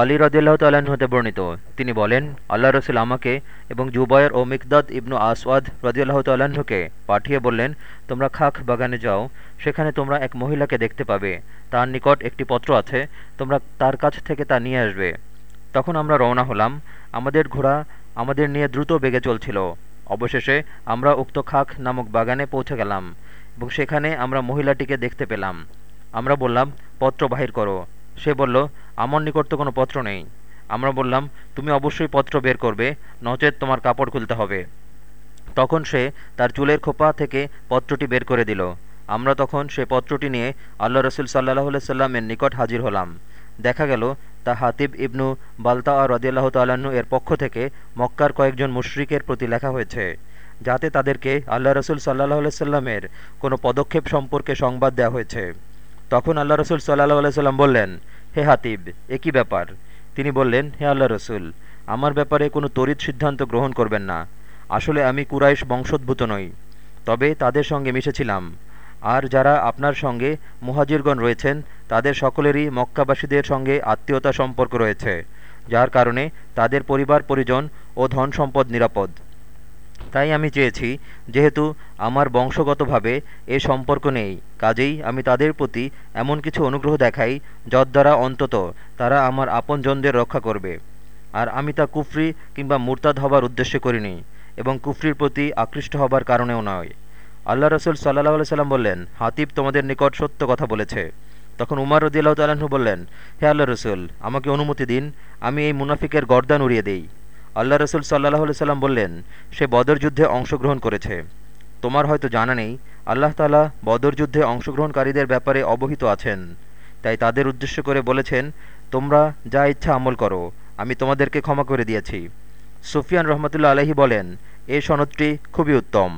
আলী রদিল্লাহ তাল্লাহ্ন হতে বর্ণিত। তিনি বলেন, আল্লাহ রসুল আমাকে এবং জুবায়ের ও মিকদাদ ইবনু আসওয়াদ রদিয়াল্লাহ তাল্লাহ্নকে পাঠিয়ে বললেন, তোমরা খাখ বাগানে যাও, সেখানে তোমরা এক মহিলাকে দেখতে পাবে। তার নিকট একটি পত্র আছে, তোমরা তার কাছ থেকে তা নিয়ে আসবে। তখন আমরা রওনা হলাম। আমাদের ঘোড়া আমাদের নিয়ে দ্রুত বেগে চলছিল। অবশেষে আমরা উক্ত খাখ নামক বাগানে পৌঁছে গেলাম এবং সেখানে আমরা মহিলাটিকে দেখতে পেলাম। আমরা বললাম, পত্র বাহির করো। সে বলল আমার নিকট তো কোনো পত্র নেই। আমরা বললাম, তুমি অবশ্যই পত্র বের করবে, নচেত তোমার কাপড় খুলতে হবে। তখন সে তার চুলের খোপা থেকে পত্রটি বের করে দিল। আমরা তখন সে পত্রটি নিয়ে আল্লাহ রসুল সাল্লাহ সাল্লামের নিকট হাজির হলাম। দেখা গেল, তা হাতিব ইবনু বালতা আর রদিয়াল্লাহ তাল্লাহ্ন এর পক্ষ থেকে মক্কার কয়েকজন মুশরিকের প্রতি লেখা হয়েছে, যাতে তাদেরকে আল্লাহ রসুল সাল্লাহ সাল্লামের কোনো পদক্ষেপ সম্পর্কে সংবাদ দেওয়া হয়েছে। তখন আল্লাহ রসুল সাল্লাহ সাল্লাম বললেন হে হাতিব, এ কী ব্যাপার? তিনি বললেন, হে আল্লাহ রসুল, আমার ব্যাপারে কোনো তড়িৎ সিদ্ধান্ত গ্রহণ করবেন না। আসলে আমি কুরাইশ বংশোদ্ভূত নই। তবে তাদের সঙ্গে মিশেছিলাম। আর যারা আপনার সঙ্গে মুহাজিরগণ রয়েছেন, তাদের সকলেরই মক্কাবাসীদের সঙ্গে আত্মীয়তা সম্পর্ক রয়েছে, যার কারণে তাদের পরিবার পরিজন ও ধন সম্পদ নিরাপদ। তাই আমি চেয়েছি, যেহেতু আমার বংশগতভাবে এ সম্পর্ক নেই, কাজেই আমি তাদের প্রতি এমন কিছু অনুগ্রহ দেখাই যদ্বারা অন্তত তারা আমার আপনজনদের রক্ষা করবে। আর আমি তা কুফরি কিংবা মুরতাদ হবার উদ্দেশ্যে করিনি, এবং কুফরির প্রতি আকৃষ্ট হবার কারণেও নয়। আল্লাহ রসুল সাল্লাহ সাল্লাম বললেন, হাতিব তোমাদের নিকট সত্য কথা বলেছে। তখন উমার রদিয়াল্লাহ তালাহু বললেন, হে আল্লাহ রসুল, আমাকে অনুমতি দিন, আমি এই মুনাফিকের গর্দান উড়িয়ে দেই। আল্লাহ রসুল সাল্লাহ সাল্লাম বললেন, সে বদর যুদ্ধে অংশগ্রহণ করেছে। তোমার হয়তো জানা নেই, আল্লাহ তালা বদর যুদ্ধে অংশগ্রহণকারীদের ব্যাপারে অবহিত আছেন। তাই তাদের উদ্দেশ্য করে বলেছেন, তোমরা যা ইচ্ছা আমল করো, আমি তোমাদেরকে ক্ষমা করে দিয়েছি। সুফিয়ান রহমতুল্লা আলহি বলেন, এ সনদটি খুবই উত্তম।